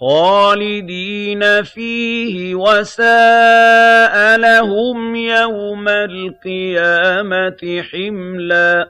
خَالِدِينَ فِيهِ ۖ وَسَاءَ لَهُمْ يَوْمَ الْقِيَامَةِ حِمْلًا.